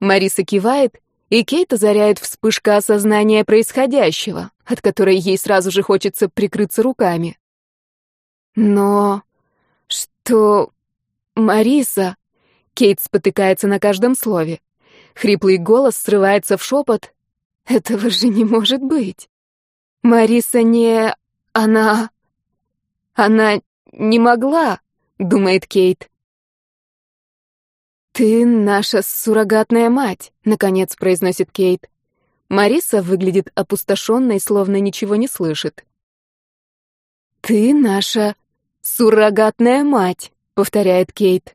Мариса кивает, и Кейт озаряет вспышка осознания происходящего, от которой ей сразу же хочется прикрыться руками. Но что... Мариса... Кейт спотыкается на каждом слове. Хриплый голос срывается в шепот. Этого же не может быть. Мариса не... Она... Она не могла, думает Кейт. «Ты наша суррогатная мать», — наконец произносит Кейт. Мариса выглядит опустошенной, словно ничего не слышит. «Ты наша суррогатная мать», — повторяет Кейт.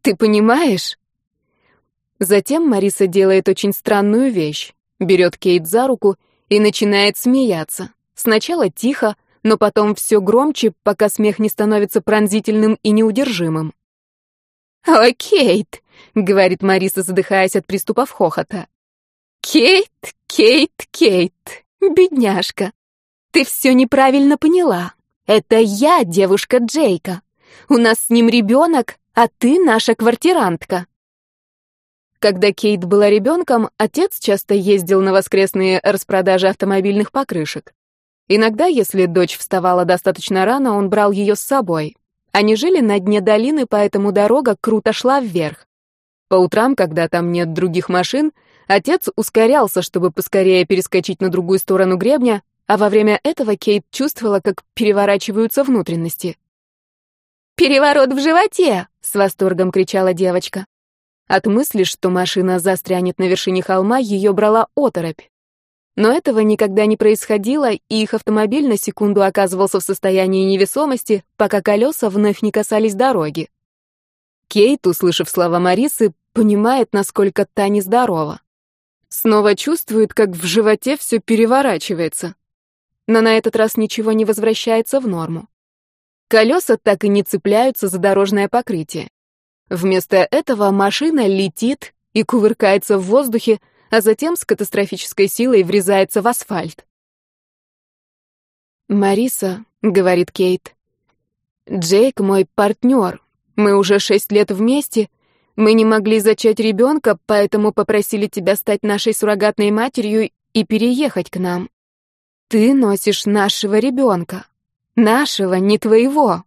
«Ты понимаешь?» Затем Мариса делает очень странную вещь. Берет Кейт за руку и начинает смеяться. Сначала тихо, но потом все громче, пока смех не становится пронзительным и неудержимым. «О, Кейт, — говорит Мариса, задыхаясь от приступов хохота. «Кейт, Кейт, Кейт, бедняжка, ты все неправильно поняла. Это я, девушка Джейка. У нас с ним ребенок, а ты наша квартирантка». Когда Кейт была ребенком, отец часто ездил на воскресные распродажи автомобильных покрышек. Иногда, если дочь вставала достаточно рано, он брал ее с собой. Они жили на дне долины, поэтому дорога круто шла вверх. По утрам, когда там нет других машин, отец ускорялся, чтобы поскорее перескочить на другую сторону гребня, а во время этого Кейт чувствовала, как переворачиваются внутренности. «Переворот в животе!» — с восторгом кричала девочка. От мысли, что машина застрянет на вершине холма, ее брала оторопь. Но этого никогда не происходило, и их автомобиль на секунду оказывался в состоянии невесомости, пока колеса вновь не касались дороги. Кейт, услышав слова Марисы, понимает, насколько та нездорова. Снова чувствует, как в животе все переворачивается. Но на этот раз ничего не возвращается в норму. Колеса так и не цепляются за дорожное покрытие. Вместо этого машина летит и кувыркается в воздухе, а затем с катастрофической силой врезается в асфальт. «Мариса», — говорит Кейт, — «Джейк мой партнер, мы уже шесть лет вместе. Мы не могли зачать ребенка, поэтому попросили тебя стать нашей суррогатной матерью и переехать к нам. Ты носишь нашего ребенка. Нашего, не твоего.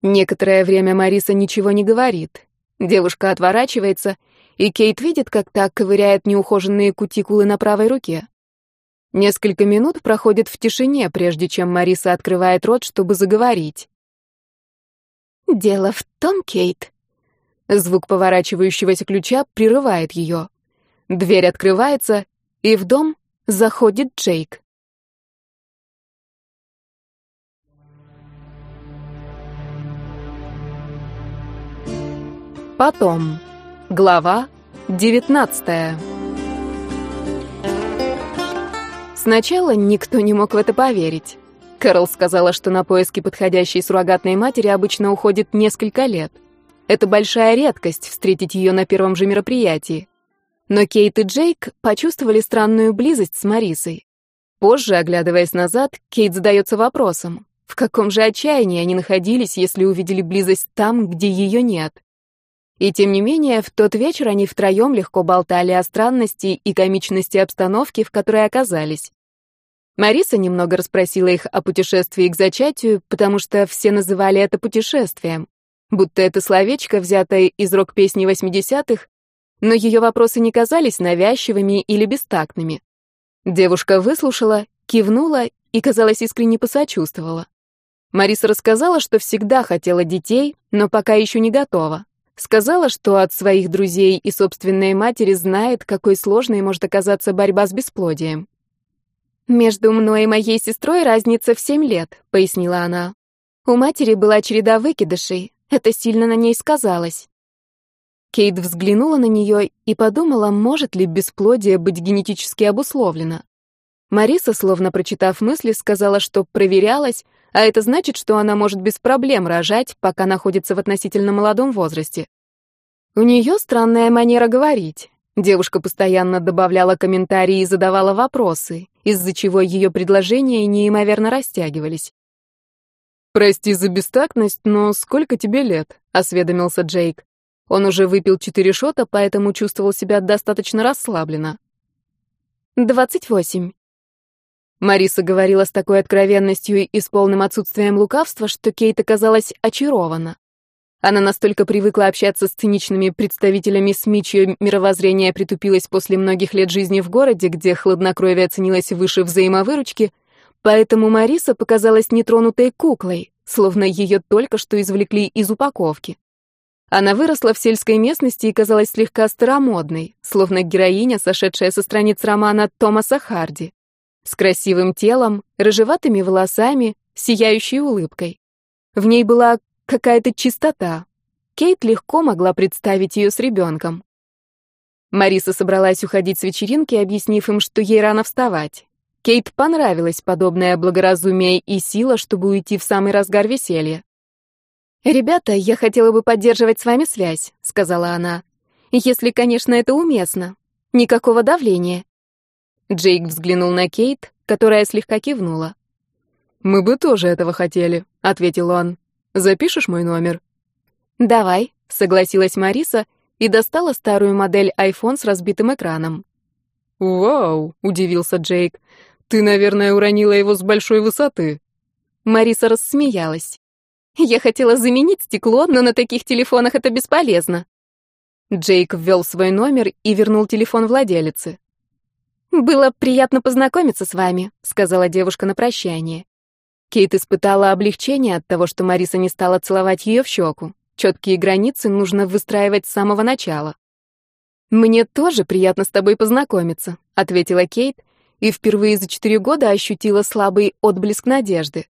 Некоторое время Мариса ничего не говорит. Девушка отворачивается, и Кейт видит, как так ковыряет неухоженные кутикулы на правой руке. Несколько минут проходит в тишине, прежде чем Мариса открывает рот, чтобы заговорить. «Дело в том, Кейт...» Звук поворачивающегося ключа прерывает ее. Дверь открывается, и в дом заходит Джейк. Потом. Глава 19. Сначала никто не мог в это поверить. Кэрол сказала, что на поиски подходящей суррогатной матери обычно уходит несколько лет. Это большая редкость встретить ее на первом же мероприятии. Но Кейт и Джейк почувствовали странную близость с Марисой. Позже, оглядываясь назад, Кейт задается вопросом, в каком же отчаянии они находились, если увидели близость там, где ее нет. И тем не менее, в тот вечер они втроем легко болтали о странности и комичности обстановки, в которой оказались. Мариса немного расспросила их о путешествии к зачатию, потому что все называли это путешествием, будто это словечко, взятое из рок-песни 80-х, но ее вопросы не казались навязчивыми или бестактными. Девушка выслушала, кивнула и, казалось, искренне посочувствовала. Мариса рассказала, что всегда хотела детей, но пока еще не готова. Сказала, что от своих друзей и собственной матери знает, какой сложной может оказаться борьба с бесплодием. «Между мной и моей сестрой разница в семь лет», — пояснила она. «У матери была череда выкидышей. Это сильно на ней сказалось». Кейт взглянула на нее и подумала, может ли бесплодие быть генетически обусловлено. Мариса, словно прочитав мысли, сказала, что проверялась, а это значит, что она может без проблем рожать, пока находится в относительно молодом возрасте. У нее странная манера говорить. Девушка постоянно добавляла комментарии и задавала вопросы, из-за чего ее предложения неимоверно растягивались. «Прости за бестактность, но сколько тебе лет?» — осведомился Джейк. Он уже выпил четыре шота, поэтому чувствовал себя достаточно расслабленно. «Двадцать восемь». Мариса говорила с такой откровенностью и с полным отсутствием лукавства, что Кейт оказалась очарована. Она настолько привыкла общаться с циничными представителями СМИ, чье мировоззрение притупилось после многих лет жизни в городе, где хладнокровие ценилось выше взаимовыручки, поэтому Мариса показалась нетронутой куклой, словно ее только что извлекли из упаковки. Она выросла в сельской местности и казалась слегка старомодной, словно героиня, сошедшая со страниц романа Томаса Харди. С красивым телом, рыжеватыми волосами, сияющей улыбкой. В ней была какая-то чистота. Кейт легко могла представить ее с ребенком. Мариса собралась уходить с вечеринки, объяснив им, что ей рано вставать. Кейт понравилось подобное благоразумие и сила, чтобы уйти в самый разгар веселья. «Ребята, я хотела бы поддерживать с вами связь», — сказала она. «Если, конечно, это уместно. Никакого давления». Джейк взглянул на Кейт, которая слегка кивнула. «Мы бы тоже этого хотели», — ответил он. «Запишешь мой номер?» «Давай», — согласилась Мариса и достала старую модель iPhone с разбитым экраном. «Вау», — удивился Джейк. «Ты, наверное, уронила его с большой высоты». Мариса рассмеялась. Я хотела заменить стекло, но на таких телефонах это бесполезно. Джейк ввел свой номер и вернул телефон владелице. «Было приятно познакомиться с вами», — сказала девушка на прощание. Кейт испытала облегчение от того, что Мариса не стала целовать ее в щеку. Четкие границы нужно выстраивать с самого начала. «Мне тоже приятно с тобой познакомиться», — ответила Кейт и впервые за четыре года ощутила слабый отблеск надежды.